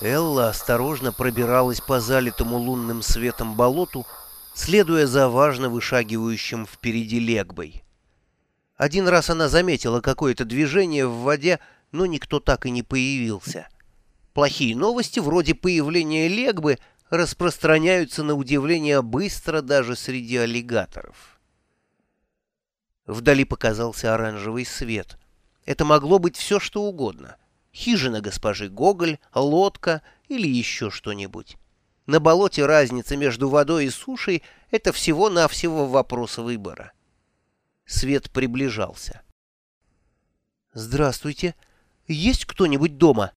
Элла осторожно пробиралась по залитому лунным светом болоту, следуя за важно вышагивающим впереди легбой. Один раз она заметила какое-то движение в воде, но никто так и не появился. Плохие новости, вроде появления легбы, распространяются на удивление быстро даже среди аллигаторов. Вдали показался оранжевый свет. Это могло быть все, что угодно — хижина госпожи Гоголь, лодка или еще что-нибудь. На болоте разница между водой и сушей — это всего-навсего вопрос выбора. Свет приближался. «Здравствуйте. Есть кто-нибудь дома?»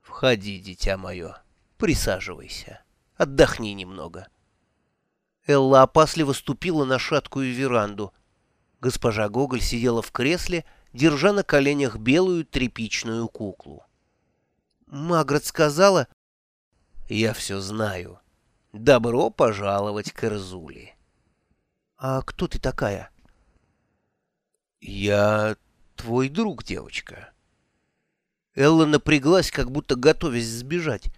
«Входи, дитя мое. Присаживайся. Отдохни немного». Элла опасливо ступила на шаткую веранду. Госпожа Гоголь сидела в кресле — держа на коленях белую тряпичную куклу. Маград сказала... Я все знаю. Добро пожаловать к Эрзули. А кто ты такая? Я твой друг, девочка. Элла напряглась, как будто готовясь сбежать.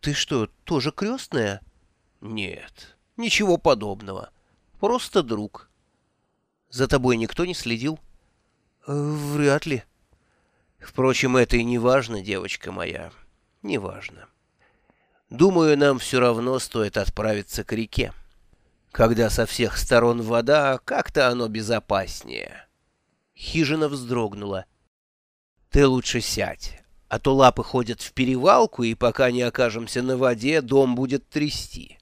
Ты что, тоже крестная? Нет, ничего подобного. Просто друг. За тобой никто не следил? — «Вряд ли». «Впрочем, это и не важно, девочка моя, не важно. Думаю, нам все равно стоит отправиться к реке. Когда со всех сторон вода, как-то оно безопаснее». Хижина вздрогнула. «Ты лучше сядь, а то лапы ходят в перевалку, и пока не окажемся на воде, дом будет трясти».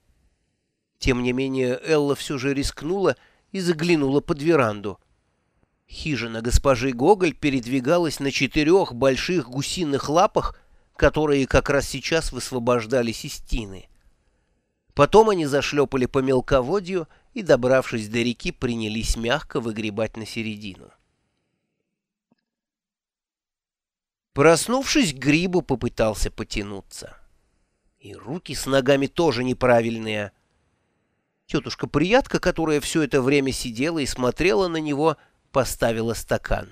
Тем не менее, Элла все же рискнула и заглянула под веранду. Хижина госпожи Гоголь передвигалась на четырех больших гусиных лапах, которые как раз сейчас высвобождались из тины. Потом они зашлепали по мелководью и, добравшись до реки, принялись мягко выгребать на середину. Проснувшись, Грибу попытался потянуться. И руки с ногами тоже неправильные. Тетушка Приятка, которая все это время сидела и смотрела на него, — поставила стакан.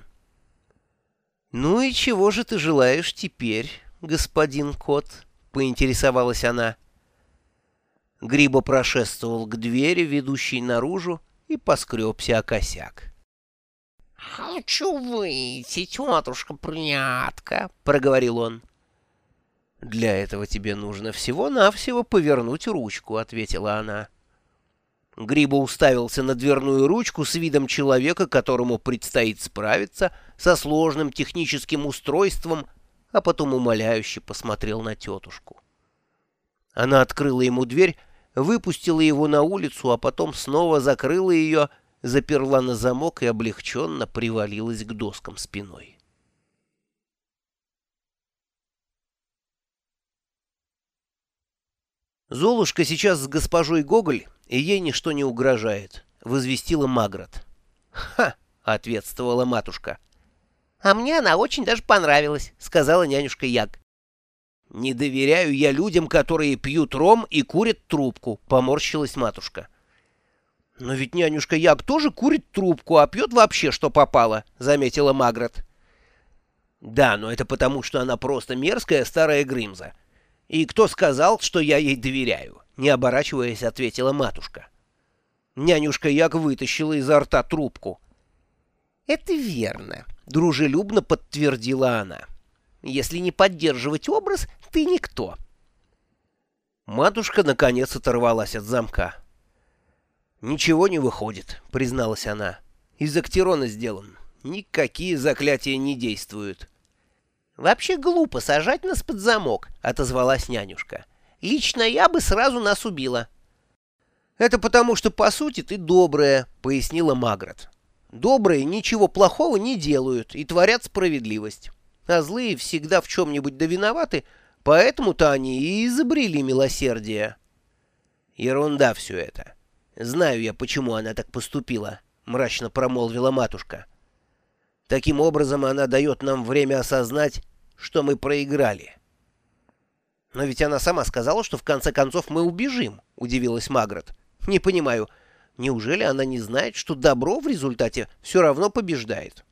«Ну и чего же ты желаешь теперь, господин кот?» — поинтересовалась она. Гриба прошествовал к двери, ведущей наружу, и поскребся о косяк. «Хочу выйти, тетушка прятка», — проговорил он. «Для этого тебе нужно всего-навсего повернуть ручку», — ответила она. Гриба уставился на дверную ручку с видом человека, которому предстоит справиться со сложным техническим устройством, а потом умоляюще посмотрел на тетушку. Она открыла ему дверь, выпустила его на улицу, а потом снова закрыла ее, заперла на замок и облегченно привалилась к доскам спиной. Золушка сейчас с госпожой Гоголь и ей ничто не угрожает», — возвестила Магрот. «Ха!» — ответствовала матушка. «А мне она очень даже понравилась», — сказала нянюшка Яг. «Не доверяю я людям, которые пьют ром и курят трубку», — поморщилась матушка. «Но ведь нянюшка Яг тоже курит трубку, а пьет вообще что попало», — заметила Магрот. «Да, но это потому, что она просто мерзкая старая Грымза. И кто сказал, что я ей доверяю?» не оборачиваясь, ответила матушка. Нянюшка Як вытащила изо рта трубку. «Это верно», — дружелюбно подтвердила она. «Если не поддерживать образ, ты никто». Матушка наконец оторвалась от замка. «Ничего не выходит», — призналась она. «Из актерона сделан. Никакие заклятия не действуют». «Вообще глупо сажать нас под замок», — отозвалась нянюшка. Лично я бы сразу нас убила. «Это потому, что, по сути, ты добрая», — пояснила Магрот. «Добрые ничего плохого не делают и творят справедливость. А злые всегда в чем-нибудь да виноваты, поэтому-то они и изобрели милосердие». «Ерунда все это. Знаю я, почему она так поступила», — мрачно промолвила матушка. «Таким образом она дает нам время осознать, что мы проиграли». «Но ведь она сама сказала, что в конце концов мы убежим», — удивилась Магрот. «Не понимаю, неужели она не знает, что добро в результате все равно побеждает?»